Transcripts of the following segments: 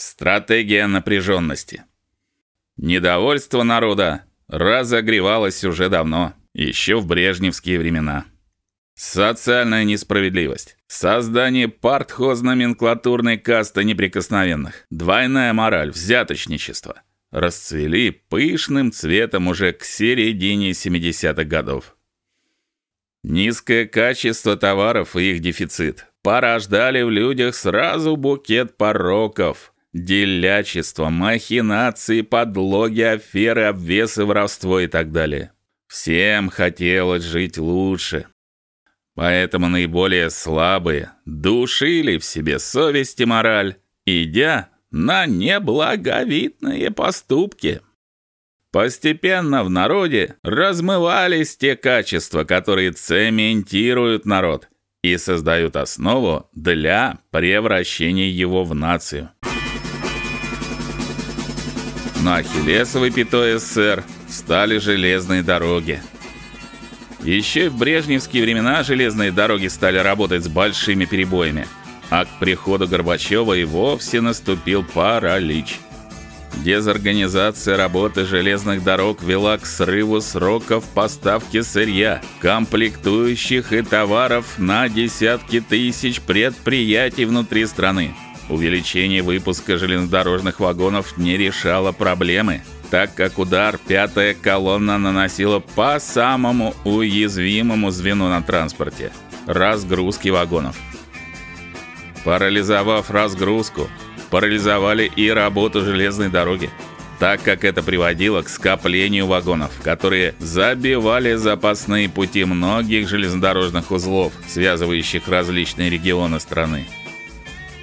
Стратегия напряженности. Недовольство народа разогревалось уже давно, еще в брежневские времена. Социальная несправедливость, создание партхозноменклатурной касты неприкосновенных, двойная мораль, взяточничество расцвели пышным цветом уже к середине 70-х годов. Низкое качество товаров и их дефицит порождали в людях сразу букет пороков: делячество, махинации, подлоги, аферы, обвесы, воровство и так далее. Всем хотелось жить лучше. Поэтому наиболее слабые душили в себе совесть и мораль, идя на неблаговидные поступки. Постепенно в народе размывались те качества, которые цементируют народ и создают основу для превращения его в нацию. На Ахиллесовой пятой СССР стали железные дороги. Еще в брежневские времена железные дороги стали работать с большими перебоями, а к приходу Горбачева и вовсе наступил паралич. Дезорганизация работы железных дорог вела к срыву сроков поставки сырья, комплектующих и товаров на десятки тысяч предприятий внутри страны. Увеличение выпуска железнодорожных вагонов не решало проблемы, так как удар пятая колонна наносила по самому уязвимому звену на транспорте разгрузки вагонов. Парализовав разгрузку, парализовали и работу железной дороги, так как это приводило к скоплению вагонов, которые забивали запасные пути многих железнодорожных узлов, связывающих различные регионы страны.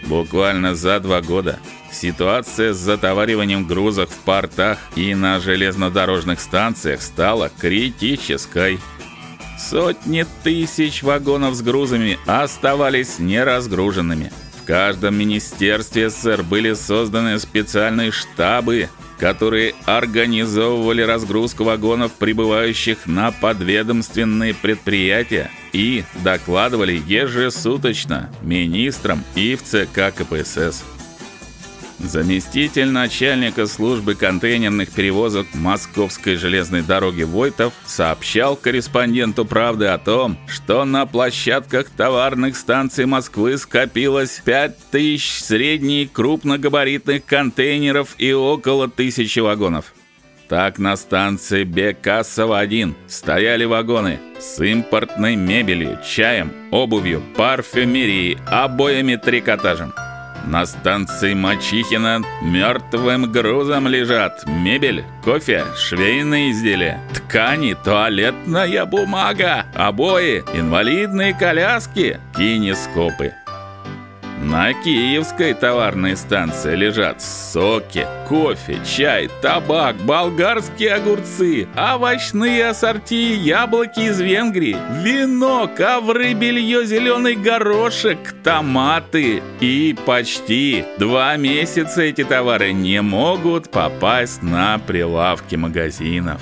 Буквально за два года. Ситуация с затовариванием грузов в портах и на железнодорожных станциях стала критической. Сотни тысяч вагонов с грузами оставались неразгруженными. Каждом министерстве СССР были созданы специальные штабы, которые организовывали разгрузку вагонов, прибывающих на подведомственные предприятия, и докладывали ежесуточно министрам и в ЦК КПСС. Заместитель начальника службы контейнерных перевозок Московской железной дороги Войтов сообщал корреспонденту Правды о том, что на площадках товарных станций Москвы скопилось 5000 средних и крупногабаритных контейнеров и около тысячи вагонов. Так на станции Бекасово-1 стояли вагоны с импортной мебелью, чаем, обувью, парфюмерией, обоями трикотажем. На станции Мачихина мертвым грузом лежат мебель, кофе, швейные изделия, ткани, туалетная бумага, обои, инвалидные коляски, кинескопы. На Киевской товарной станции лежат соки, кофе, чай, табак, болгарские огурцы, овощные ассорти, яблоки из Венгрии, вино, ковры, белье, зеленый горошек, томаты. И почти два месяца эти товары не могут попасть на прилавки магазинов.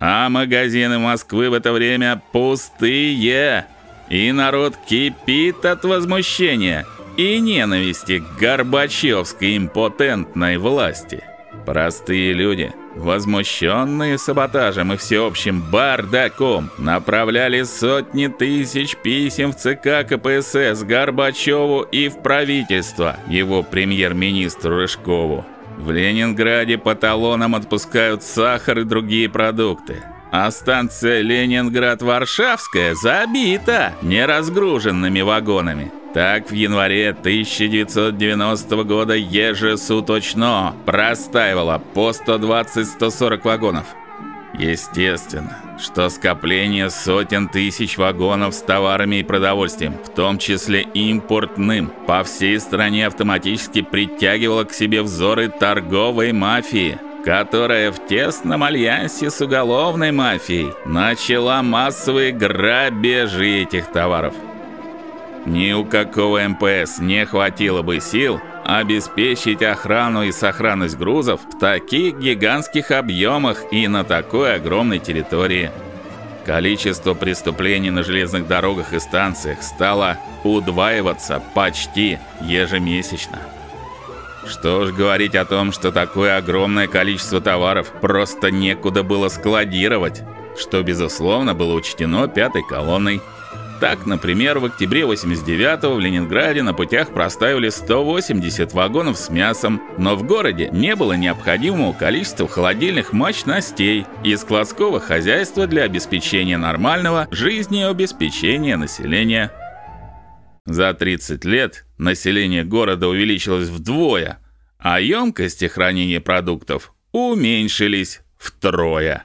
А магазины Москвы в это время пустые и народ кипит от возмущения и ненависти к горбачевской импотентной власти. Простые люди, возмущенные саботажем и всеобщим бардаком, направляли сотни тысяч писем в ЦК КПСС Горбачеву и в правительство, его премьер-министру Рыжкову. В Ленинграде по талонам отпускают сахар и другие продукты а станция Ленинград-Варшавская забита неразгруженными вагонами. Так в январе 1990 года ежесуточно простаивало по 120-140 вагонов. Естественно, что скопление сотен тысяч вагонов с товарами и продовольствием, в том числе импортным, по всей стране автоматически притягивало к себе взоры торговой мафии – которая в тесном альянсе с уголовной мафией начала массовые грабежи этих товаров. Ни у какого МПС не хватило бы сил обеспечить охрану и сохранность грузов в таких гигантских объемах и на такой огромной территории. Количество преступлений на железных дорогах и станциях стало удваиваться почти ежемесячно. Что ж говорить о том, что такое огромное количество товаров просто некуда было складировать, что безусловно было учтено пятой колонной. Так, например, в октябре 89-го в Ленинграде на путях проставили 180 вагонов с мясом, но в городе не было необходимого количества холодильных мощностей и складского хозяйства для обеспечения нормального жизнеобеспечения населения. За 30 лет население города увеличилось вдвое, а емкости хранения продуктов уменьшились втрое.